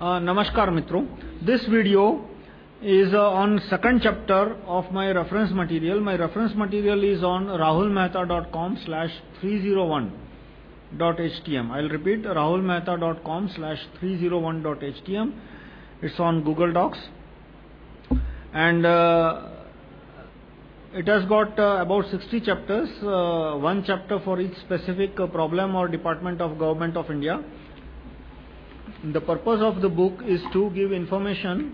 Uh, Namaskar Mitro. This video is uh, on second chapter of my reference material. My reference material is on rahulmehta.com slash 301.htm. I'll repeat rahulmehta.com slash 301.htm. It's on Google Docs. And uh, it has got about 60 chapters, one chapter for each specific problem or department of government of India. The purpose of the book is to give information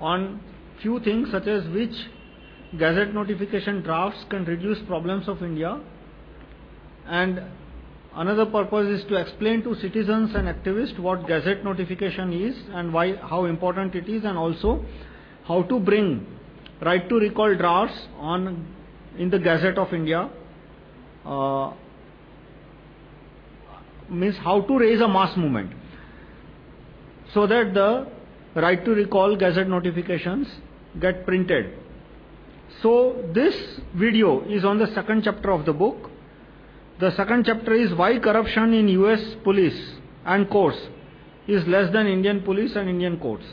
on few things such as which gazette notification drafts can reduce problems of India. And another purpose is to explain to citizens and activists what gazette notification is and why how important it is and also how to bring right to recall drafts on in the gazette of India. Uh, means how to raise a mass movement so that the right to recall gazette notifications get printed. So, this video is on the second chapter of the book. The second chapter is why corruption in US police and courts is less than Indian police and Indian courts.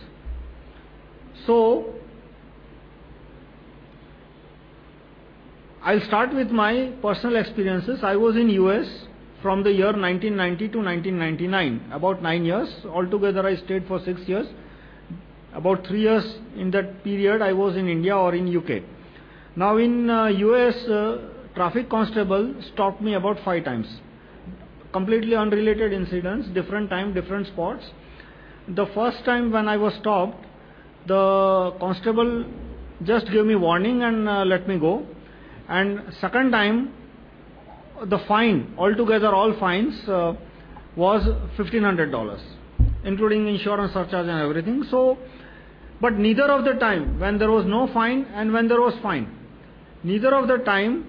So, I'll start with my personal experiences. I was in US from the year 1990 to 1999, about nine years. Altogether, I stayed for six years. About three years in that period, I was in India or in UK. Now, in uh, US, uh, traffic constable stopped me about five times. Completely unrelated incidents, different time, different spots. The first time when I was stopped, the constable just gave me warning and uh, let me go. And second time, the fine, altogether all fines, uh, was $1,500, including insurance surcharge and everything. So, but neither of the time, when there was no fine and when there was fine, neither of the time,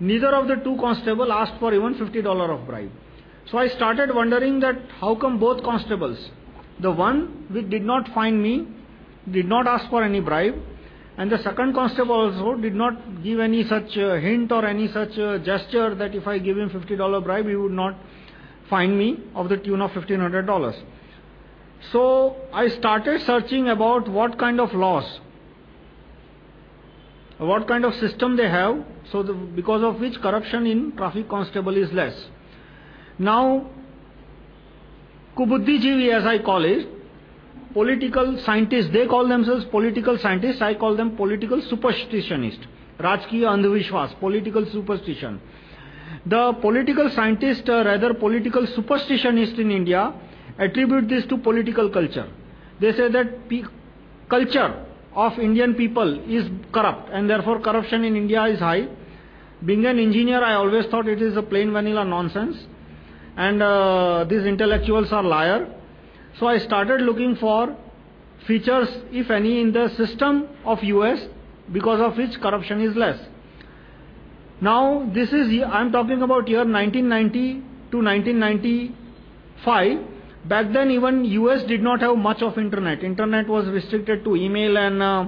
neither of the two constables asked for even $50 of bribe. So I started wondering that how come both constables, the one which did not fine me, did not ask for any bribe, and the second constable also did not give any such uh, hint or any such uh, gesture that if I give him $50 bribe, he would not fine me of the tune of $1,500. So I started searching about what kind of laws, what kind of system they have, so the, because of which corruption in traffic constable is less. Now, Kubuddhijivi, as I call it, political scientists, they call themselves political scientists, I call them political superstitionist. Rajkiya Andhvishwas, political superstition. The political scientists, uh, rather political superstitionist in India, attribute this to political culture. They say that culture of Indian people is corrupt and therefore corruption in India is high. Being an engineer, I always thought it is a plain vanilla nonsense and uh, these intellectuals are liar. So I started looking for features, if any, in the system of US because of which corruption is less. Now, this is, I am talking about year 1990 to 1995. Back then, even US did not have much of internet. Internet was restricted to email and uh,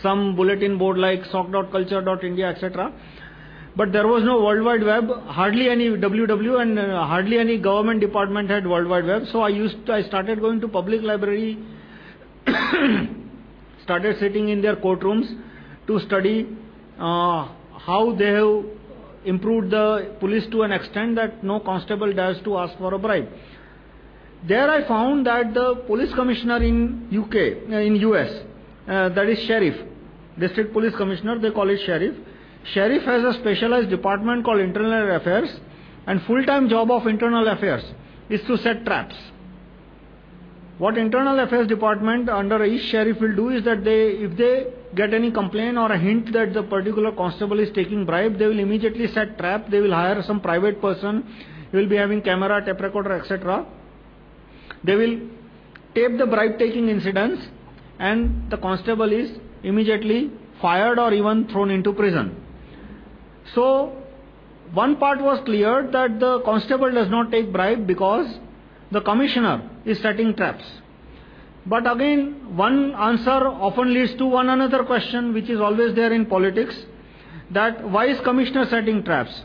some bulletin board like soc.culture.india, etc. But there was no World Wide Web, hardly any WW, and uh, hardly any government department had World Wide Web. So I used, to, I started going to public library, started sitting in their courtrooms to study uh, how they have improved the police to an extent that no constable dares to ask for a bribe. There I found that the police commissioner in UK, uh, in US, that is sheriff, district police commissioner, they call it sheriff. Sheriff has a specialized department called internal affairs, and full-time job of internal affairs is to set traps. What internal affairs department under each sheriff will do is that they, if they get any complaint or a hint that the particular constable is taking bribe, they will immediately set trap. They will hire some private person. He will be having camera, tape recorder, etc. They will tape the bribe taking incidents and the constable is immediately fired or even thrown into prison. So, one part was clear that the constable does not take bribe because the commissioner is setting traps. But again, one answer often leads to one another question which is always there in politics that why is commissioner setting traps?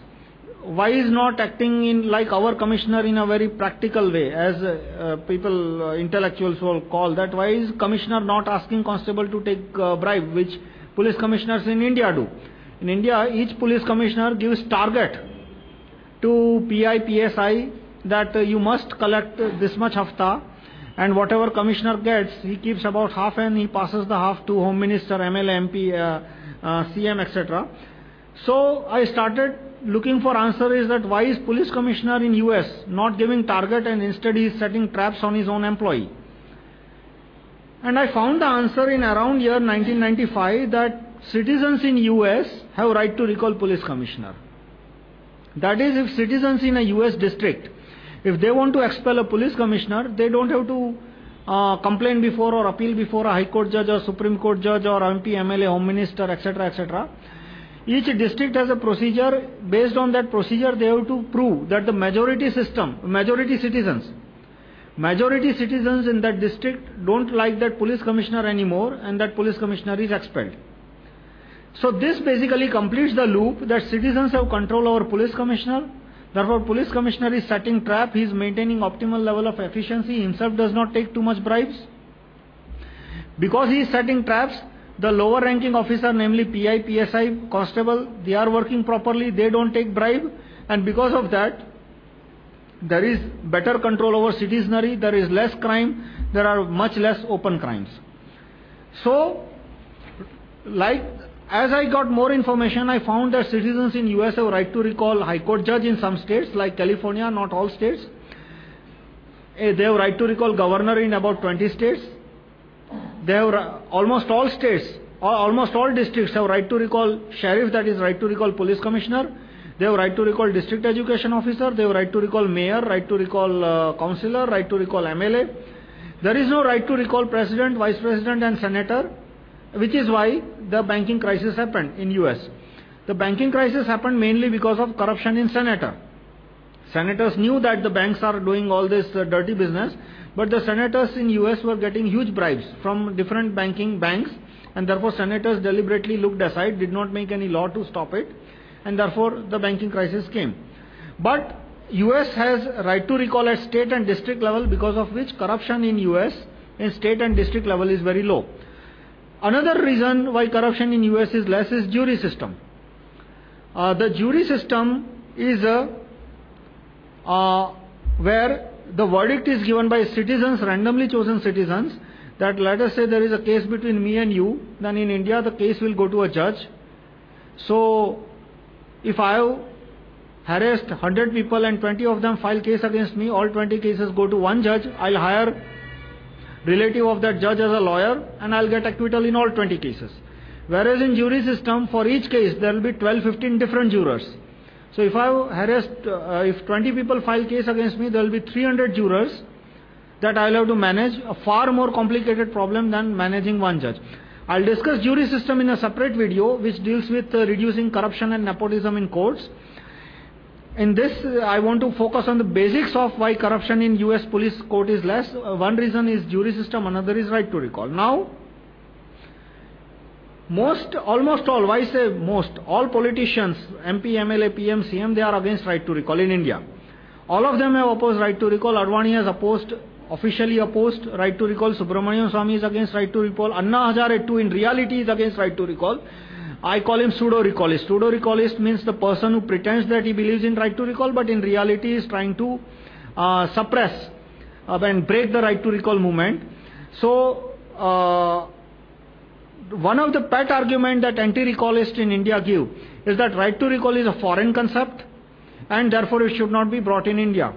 why is not acting in like our commissioner in a very practical way, as uh, people, uh, intellectuals will call that? Why is commissioner not asking constable to take uh, bribe, which police commissioners in India do? In India, each police commissioner gives target to PI, PSI that uh, you must collect this much hafta, and whatever commissioner gets, he keeps about half and he passes the half to Home Minister, MLA, MP, uh, CM, etc. So I started looking for answer is that why is police commissioner in US not giving target and instead he is setting traps on his own employee? And I found the answer in around year 1995 that citizens in US have right to recall police commissioner. That is, if citizens in a US district, if they want to expel a police commissioner, they don't have to uh, complain before or appeal before a high court judge or supreme court judge or MP, MLA, home minister, etc., etc. Each district has a procedure. Based on that procedure, they have to prove that the majority system, majority citizens, majority citizens in that district don't like that police commissioner anymore and that police commissioner is expelled. So this basically completes the loop that citizens have control over police commissioner. Therefore, police commissioner is setting trap, he is maintaining optimal level of efficiency, himself does not take too much bribes. Because he is setting traps, the lower ranking officer, namely PI, PSI, constable, they are working properly, they don't take bribe, and because of that, there is better control over citizenry, there is less crime, there are much less open crimes. So, like, as I got more information, I found that citizens in US have right to recall High Court judge in some states, like California, not all states. Eh, they have right to recall governor in about 20 states. They have almost all states, almost all districts have right to recall sheriff, that is right to recall police commissioner. They have right to recall district education officer. They have right to recall mayor, right to recall uh, councillor, right to recall MLA. There is no right to recall president, vice president, and senator, which is why the banking crisis happened in US. The banking crisis happened mainly because of corruption in senator. Senators knew that the banks are doing all this uh, dirty business, but the senators in US were getting huge bribes from different banking banks, and therefore senators deliberately looked aside, did not make any law to stop it, and therefore the banking crisis came. But US has right to recall at state and district level because of which corruption in US in state and district level is very low. Another reason why corruption in US is less is jury system. Uh, the jury system is a, uh, where the verdict is given by citizens, randomly chosen citizens, that let us say there is a case between me and you, then in India the case will go to a judge. So, if I have harassed 100 people and 20 of them file case against me, all 20 cases go to one judge, I'll hire relative of that judge as a lawyer and I'll get acquittal in all 20 cases. Whereas in jury system, for each case, there will be 12, 15 different jurors. So if I harassed, uh, if 20 people file case against me, there will be 300 jurors that I'll have to manage, a far more complicated problem than managing one judge. I'll discuss jury system in a separate video which deals with uh, reducing corruption and nepotism in courts. In this, uh, I want to focus on the basics of why corruption in US police court is less. Uh, one reason is jury system, another is right to recall. Now, most, almost all, why say most? All politicians, MP, MLA, PM, CM, they are against right to recall in India. All of them have opposed right to recall. Advani has opposed, officially opposed right to recall. Subramanian Swamy is against right to recall. Anna Hazare too, in reality, is against right to recall. I call him pseudo recallist. Pseudo recallist means the person who pretends that he believes in right to recall, but in reality is trying to uh, suppress uh, and break the right to recall movement. So, uh, one of the pet arguments that anti-recallists in India give is that right to recall is a foreign concept and therefore it should not be brought in India.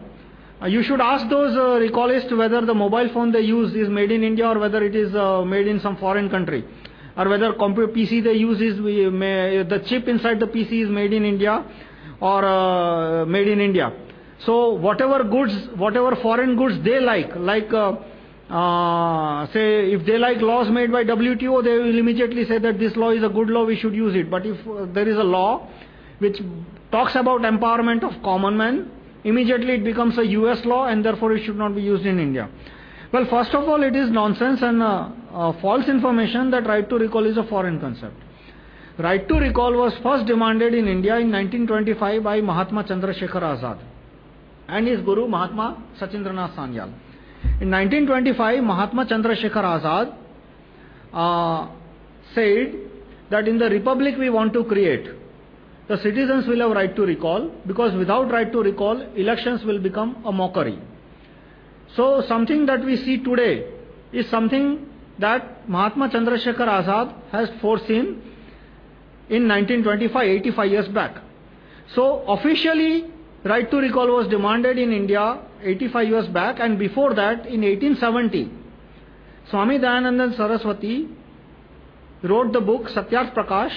You should ask those recallists whether the mobile phone they use is made in India or whether it is made in some foreign country. Or whether computer PC they use is, the chip inside the PC is made in India or uh, made in India. So whatever goods, whatever foreign goods they like, like uh, uh, say, if they like laws made by WTO, they will immediately say that this law is a good law, we should use it. But if uh, there is a law which talks about empowerment of common man, immediately it becomes a US law and therefore it should not be used in India. Well, first of all, it is nonsense and uh, uh, false information that right to recall is a foreign concept. Right to recall was first demanded in India in 1925 by Mahatma Chandrasekhar Azad and his guru Mahatma Sachindranath Sanyal. In 1925, Mahatma Chandrasekhar Azad uh, said that in the republic we want to create, the citizens will have right to recall because without right to recall, elections will become a mockery. So, something that we see today is something that Mahatma Chandrasekhar Azad has foreseen in 1925, 85 years back. So, officially, right to recall was demanded in India 85 years back, and before that, in 1870, Swami Dayananda Saraswati wrote the book Satyarth Prakash.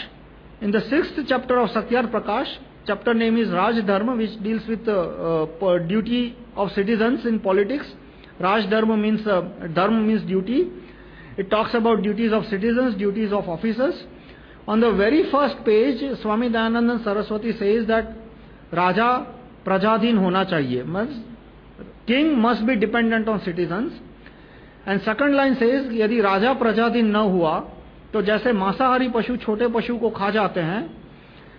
In the sixth chapter of Satyarth Prakash, chapter name is Raj Dharma, which deals with the uh, uh, duty of citizens in politics. Raj Dharma means, uh, Dharma means duty. It talks about duties of citizens, duties of officers. On the very first page, Swami Dayananda Saraswati says that Raja Prajadhin hona chahiye. King must be dependent on citizens. And second line says, यदि राजा प्रजाधीन न हुआ तो जैसे मांसाहारी पशु छोटे पशु को खा जाते हैं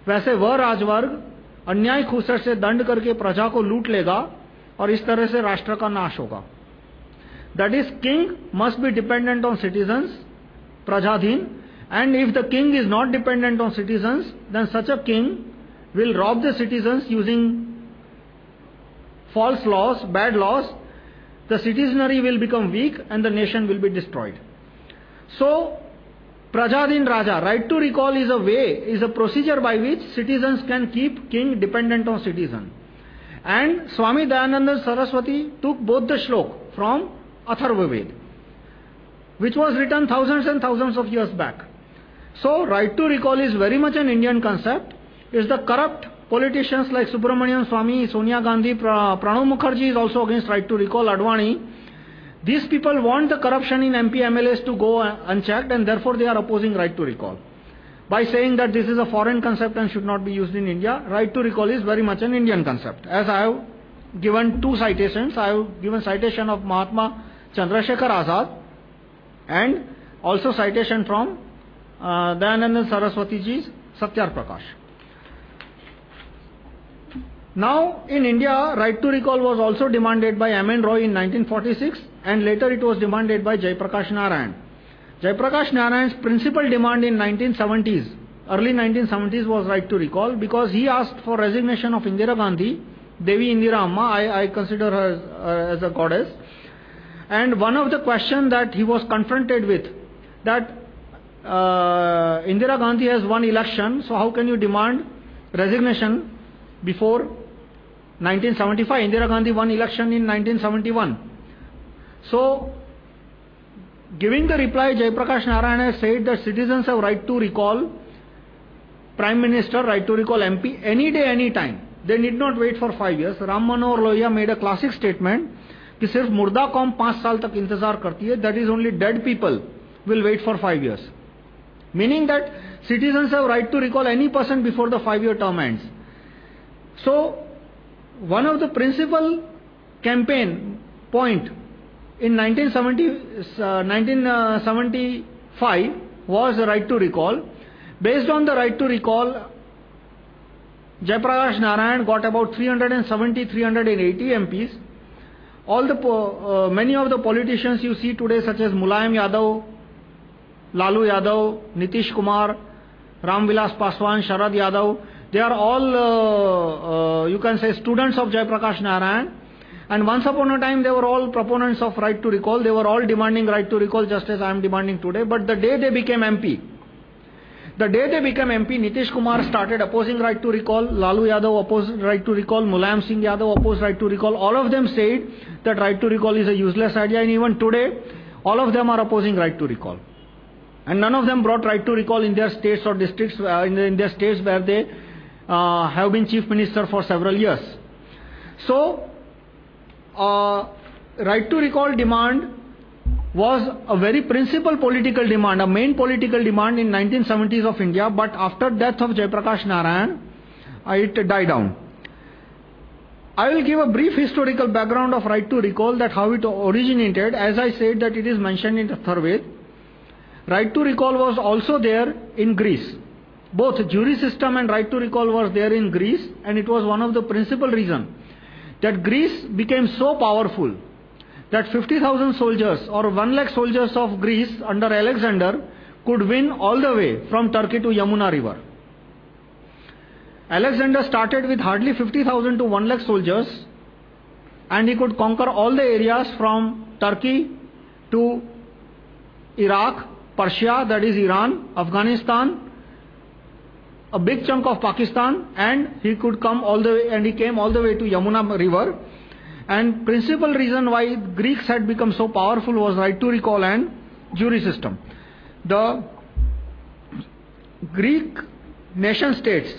वैसे वह राजवर्ग अन्याय खूसर से दंड करके प्रजा को लूट लेगा और इस तरह से राष्ट्र का नाश होगा That is, king must be dependent on citizens, prajadhin. And if the king is not dependent on citizens, then such a king will rob the citizens using false laws, bad laws. The citizenry will become weak and the nation will be destroyed. So, Prajadhin Raja, right to recall is a way, is a procedure by which citizens can keep king dependent on citizen. And Swami Dayananda Saraswati took both the shlok from Atharva Ved, which was written thousands and thousands of years back. So, right to recall is very much an Indian concept. It's the corrupt politicians like Subramanian Swamy, Sonia Gandhi, pra Pranab Mukherjee is also against right to recall, Advani. These people want the corruption in MP MLAs to go unchecked and therefore they are opposing right to recall. By saying that this is a foreign concept and should not be used in India, right to recall is very much an Indian concept. As I have given two citations, I have given citation of Mahatma Chandrasekhar Azad and also citation from uh, Dayananda Saraswati ji's Satyarth Prakash. Now, in India, right to recall was also demanded by M.N. Roy in 1946 and later it was demanded by Jaiprakash Narayan. Jaiprakash Narayan's principal demand in 1970s, early 1970s was right to recall because he asked for resignation of Indira Gandhi, Devi Indira Amma, I, I consider her as, uh, as a goddess. And one of the questions that he was confronted with, that uh, Indira Gandhi has won election, so how can you demand resignation before 1975? Indira Gandhi won election in 1971. So, giving the reply, Jaiprakash Narayan has said that citizens have right to recall Prime Minister, right to recall MP any day, any time. They need not wait for five years. Ram Manohar Lohia made a classic statement कि सिर्फ़ मुर्दा com पाँच साल तक इंतज़ार करती है that is only dead people will wait for five years meaning that citizen have right to recall any person before the five year term and so one of the principal campaign point in 1970, 1975 was the right to recall based on the right to recall Jayaprakash Narayan got about 370, 380 MPs All the, uh, many of the politicians you see today, such as Mulayam Yadav, Lalu Yadav, Nitish Kumar, Ramvilas Paswan, Sharad Yadav, they are all, uh, uh, you can say, students of Jaiprakash Narayan. And once upon a time, they were all proponents of right to recall. They were all demanding right to recall, just as I am demanding today. But the day they became MP, the day they became MP, Nitish Kumar started opposing right to recall, Lalu Yadav opposed right to recall, Mulayam Singh Yadav opposed right to recall. All of them said that right to recall is a useless idea, and even today, all of them are opposing right to recall. And none of them brought right to recall in their states or districts, uh, in, in, their states where they uh, have been chief minister for several years. So, uh, right to recall demand was a very principal political demand, a main political demand in 1970s of India, but after death of Jayaprakash Narayan, uh, it died down. I will give a brief historical background of right to recall that how it originated. As I said that it is mentioned in Atharva Ved. Right to recall was also there in Greece. both jury system and right to recall was there in Greece, and it was one of the principal reasons that Greece became so powerful that 50,000 soldiers or 1 lakh soldiers of Greece under Alexander could win all the way from Turkey to Yamuna river. Alexander started with hardly 50,000 to 1 lakh soldiers and he could conquer all the areas from Turkey to Iraq, Persia, that is Iran, Afghanistan, a big chunk of Pakistan, and he could come all the way, and he came all the way to Yamuna river. And principal reason why Greeks had become so powerful was right to recall and jury system. The Greek nation states,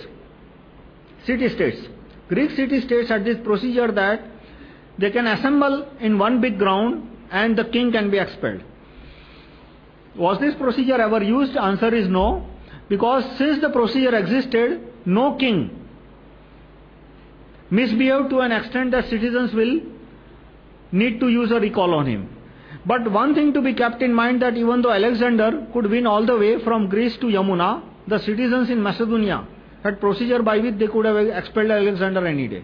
city states, Greek city states had this procedure that they can assemble in one big ground and the king can be expelled. Was this procedure ever used? Answer is no. Because since the procedure existed, no king misbehaved to an extent that citizens will need to use a recall on him. But one thing to be kept in mind that even though Alexander could win all the way from Greece to Yamuna, the citizens in Macedonia had procedure by which they could have expelled Alexander any day.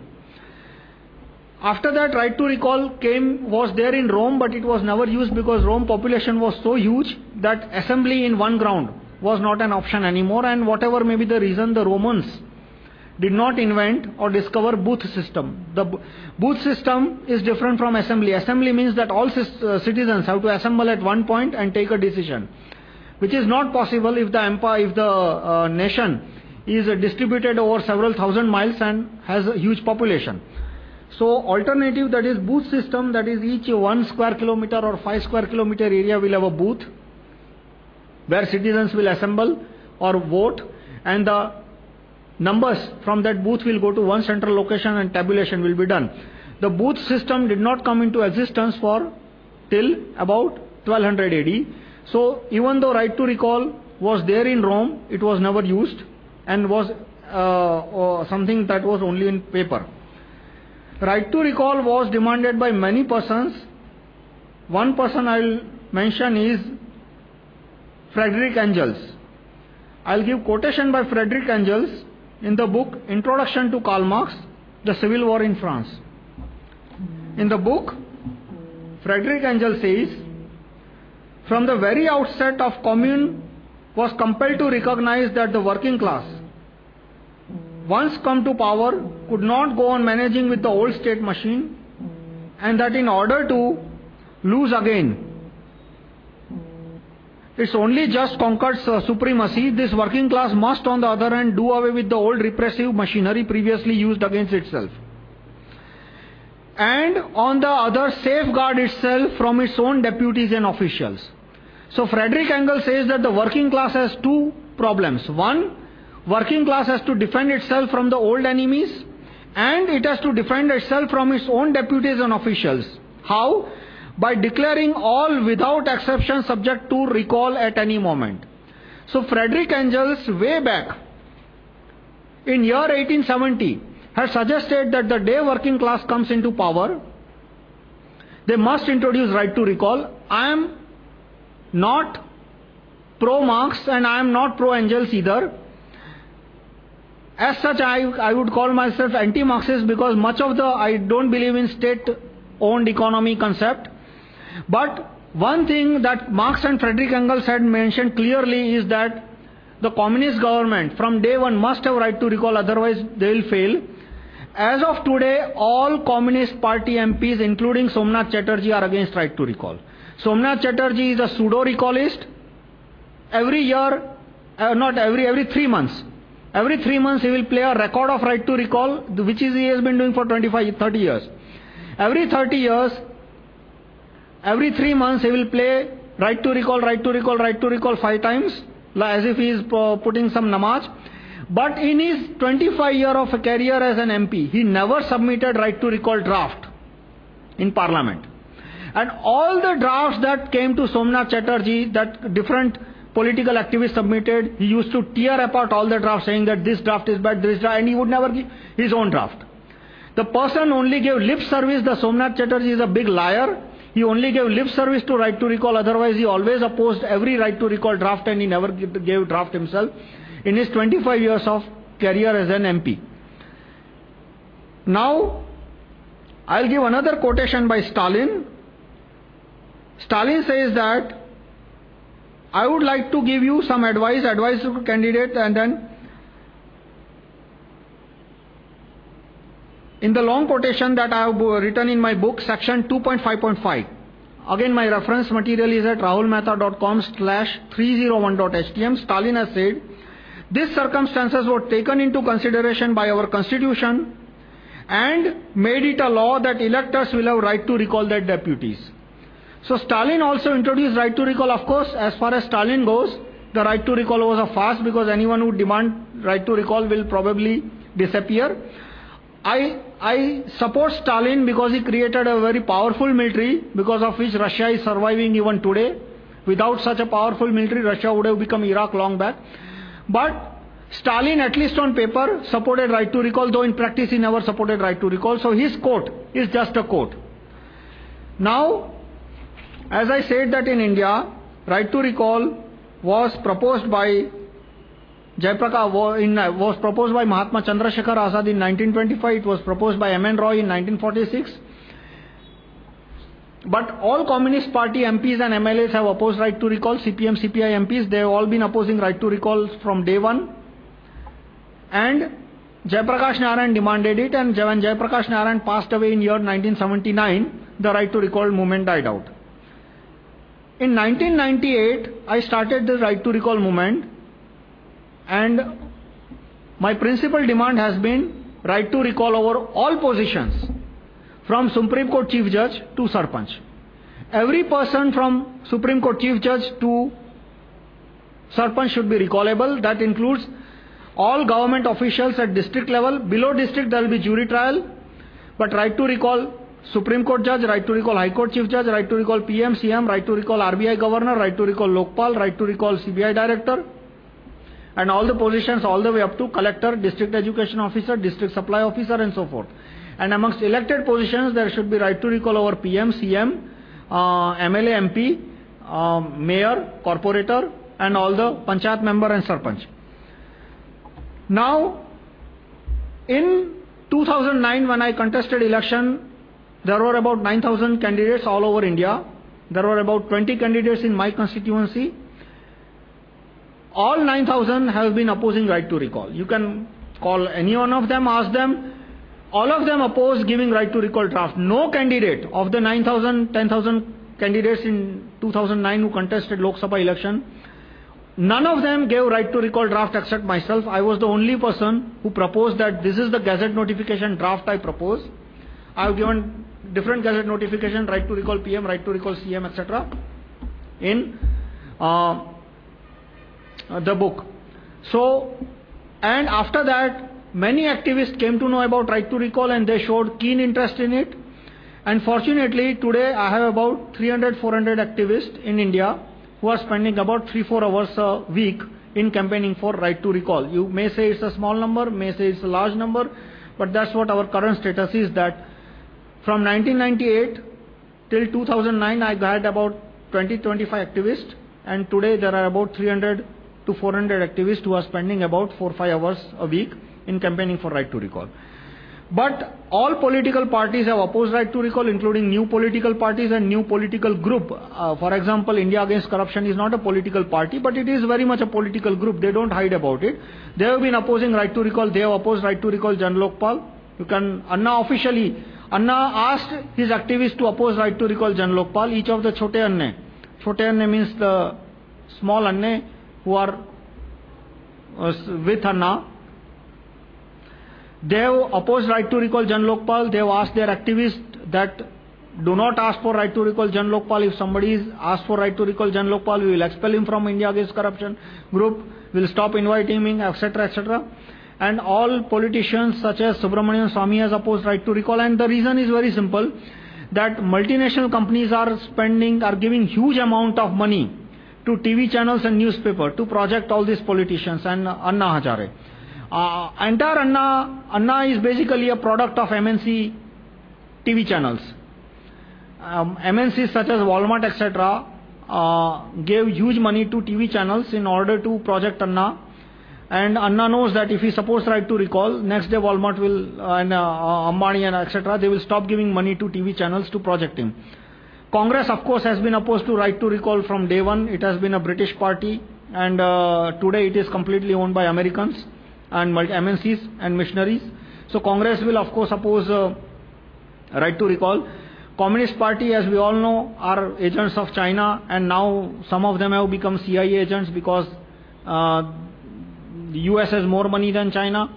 After that, right to recall came, was there in Rome, but it was never used because Rome population was so huge that assembly in one ground was not an option anymore. And whatever may be the reason, the Romans did not invent or discover booth system. The booth system is different from assembly. Assembly means that all uh, citizens have to assemble at one point and take a decision, which is not possible if the empire, if the uh, nation is distributed over several thousand miles and has a huge population. So, alternative that is booth system, that is each one square kilometer or five square kilometer area will have a booth where citizens will assemble or vote, and the numbers from that booth will go to one central location and tabulation will be done. The booth system did not come into existence for till about 1200 AD. So, even though right to recall was there in Rome, it was never used and was uh, uh, something that was only in paper. Right to recall was demanded by many persons. One person I will mention is Frederick Engels. I'll give quotation by Frederick Engels in the book Introduction to Karl Marx, The Civil War in France. In the book, Frederick Engels says, from the very outset of commune was compelled to recognize that the working class once come to power, could not go on managing with the old state machine, and that in order to lose again, it's only just conquered supremacy. This working class must, on the other hand, do away with the old repressive machinery previously used against itself. And on the other, safeguard itself from its own deputies and officials. So, Frederick Engels says that the working class has two problems. One, working class has to defend itself from the old enemies and it has to defend itself from its own deputies and officials. How? By declaring all without exception subject to recall at any moment. So, Frederick Engels, way back in year 1870, had suggested that the day working class comes into power, they must introduce right to recall. I am not pro Marx and I am not pro Engels either. As such, I, I would call myself anti Marxist because much of the, I don't believe in state owned economy concept. But one thing that Marx and Frederick Engels had mentioned clearly is that the communist government from day one must have right to recall, otherwise, they will fail. As of today, all Communist Party MPs, including Somnath Chatterjee, are against right to recall. Somnath Chatterjee is a pseudo recallist. Every year, uh, not every, every three months, Every three months, he will play a record of right to recall, which is he has been doing for 25, 30 years. Every 30 years, every three months, he will play right to recall, right to recall, right to recall five times, as if he is putting some namaz. But in his 25 year of a career as an MP, he never submitted right to recall draft in parliament. And all the drafts that came to Somnath Chatterjee, that different political activists submitted, he used to tear apart all the drafts saying that this draft is bad, this draft, and he would never give his own draft. The person only gave lip service, the Somnath Chatterjee is a big liar. He only gave lip service to right to recall, otherwise, he always opposed every right to recall draft and he never gave draft himself. in his 25 years of career as an MP. Now, I'll give another quotation by Stalin. Stalin says that I would like to give you some advice, advice to candidate, and then in the long quotation that I have written in my book, section 2.5.5. Again, my reference material is at rahulmehta.com slash 301.htm. Stalin has said, these circumstances were taken into consideration by our constitution and made it a law that electors will have right to recall their deputies. So Stalin also introduced right to recall. Of course, as far as Stalin goes, the right to recall was a farce because anyone who demand right to recall will probably disappear. I, I support Stalin because he created a very powerful military because of which Russia is surviving even today. Without such a powerful military, Russia would have become Iraq long back. But Stalin, at least on paper, supported right to recall, though in practice he never supported right to recall. So his quote is just a quote. Now, as I said that in India, right to recall was proposed by Jayaprakash uh, was proposed by Mahatma Chandrasekhar Azad in 1925. It was proposed by M.N. Roy in 1946. But all Communist Party MPs and MLAs have opposed right to recall. CPM, CPI MPs, they have all been opposing right to recall from day one. And Jayaprakash Narayan demanded it, and when Jayaprakash Narayan passed away in year 1979, the right to recall movement died out. In 1998, I started the right to recall movement, and my principal demand has been right to recall over all positions, from Supreme Court Chief Judge to Sarpanch. Every person from Supreme Court Chief Judge to Sarpanch should be recallable. That includes all government officials at district level. Below district, there will be jury trial. But right to recall Supreme Court Judge, right to recall High Court Chief Judge, right to recall PM, CM, right to recall RBI Governor, right to recall Lokpal, right to recall CBI Director and all the positions all the way up to collector, district education officer, district supply officer, and so forth. And amongst elected positions, there should be right to recall over PM, CM, uh, MLA, MP, uh, mayor, corporator, and all the panchayat member and sarpanch. Now, in 2009, when I contested election, there were about 9,000 candidates all over India. There were about 20 candidates in my constituency all 9,000 have been opposing right to recall. You can call any one of them, ask them. All of them oppose giving right to recall draft. No candidate of the 9,000, 10,000 candidates in 2009 who contested Lok Sabha election, none of them gave right to recall draft except myself. I was the only person who proposed that this is the gazette notification draft I propose. I have given different gazette notification, right to recall PM, right to recall CM, etc. in uh, Uh, the book. So, and after that, many activists came to know about right to recall and they showed keen interest in it. And fortunately, today I have about 300 400 activists in India who are spending about 3 4 hours a week in campaigning for right to recall. You may say it's a small number, may say it's a large number, but that's what our current status is that from 1998 till 2009, I had about 20 25 activists, and today there are about 300 to 400 activists who are spending about 4 5 hours a week in campaigning for right to recall. But all political parties have opposed right to recall, including new political parties and new political group. Uh, for example, India Against Corruption is not a political party, but it is very much a political group. They don't hide about it. They have been opposing right to recall. They have opposed right to recall Jan Lokpal. You can, Anna officially, Anna asked his activists to oppose right to recall Jan Lokpal. Each of the Chote Anne. Chote Anne means the small Anne who are uh, with Anna. They have opposed right to recall Jan Lokpal. They have asked their activists that do not ask for right to recall Jan Lokpal. If somebody is asked for right to recall Jan Lokpal, we will expel him from India Against Corruption group, we will stop inviting him, etc. etc. And all politicians such as Subramanian Swamy has opposed right to recall. And the reason is very simple that multinational companies are spending, are giving huge amount of money to TV channels and newspaper to project all these politicians and Anna. Uh, entire Anna, Anna is basically a product of MNC TV channels. Um, MNCs such as Walmart, etc., uh, gave huge money to TV channels in order to project Anna. And Anna knows that if he supports right to recall, next day Walmart will, uh, and uh, Ambani and etc., they will stop giving money to TV channels to project him. Congress, of course, has been opposed to right to recall from day one. It has been a British party, and uh, today it is completely owned by Americans and MNCs and missionaries. So, Congress will, of course, oppose uh, right to recall. Communist Party, as we all know, are agents of China, and now some of them have become CIA agents because uh, the US has more money than China.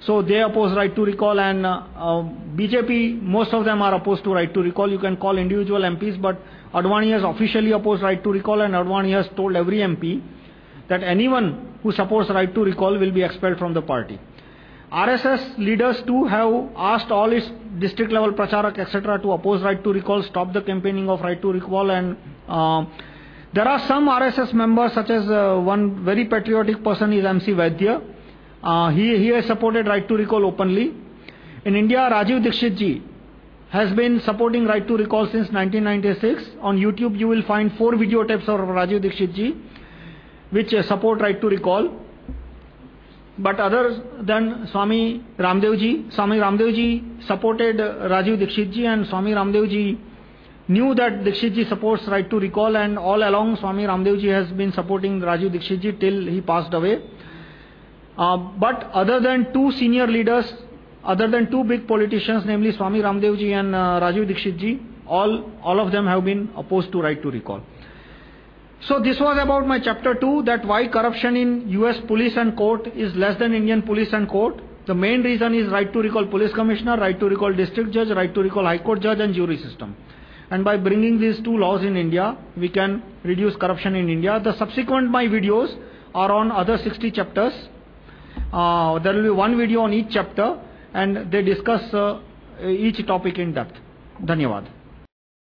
So they oppose right to recall, and uh, uh, BJP, most of them are opposed to right to recall. You can call individual MPs, but Advani has officially opposed right to recall, and Advani has told every MP that anyone who supports right to recall will be expelled from the party. RSS leaders too have asked all its district level pracharak etc. to oppose right to recall, stop the campaigning of right to recall, and uh, there are some RSS members, such as uh, one very patriotic person is MC Vaidya. Uh, he, he has supported right to recall openly. In India, Rajiv Dixit ji has been supporting right to recall since 1996. On YouTube, you will find four video tapes of Rajiv Dixit ji which support right to recall. But other than Swami Ramdev ji, Swami Ramdev ji supported Rajiv Dixit ji, and Swami Ramdev ji knew that Dixit ji supports right to recall, and all along Swami Ramdev ji has been supporting Rajiv Dixit ji till he passed away. Uh, but other than two senior leaders, other than two big politicians, namely Swami Ramdev ji and uh, Rajiv Dixit ji, all, all of them have been opposed to right to recall. So this was about my chapter 2, that why corruption in US police and court is less than Indian police and court. The main reason is right to recall police commissioner, right to recall district judge, right to recall high court judge and jury system. And by bringing these two laws in India, we can reduce corruption in India. The subsequent my videos are on other 60 chapters. Uh, there will be one video on each chapter and they discuss uh, each topic in depth. Dhanyavad.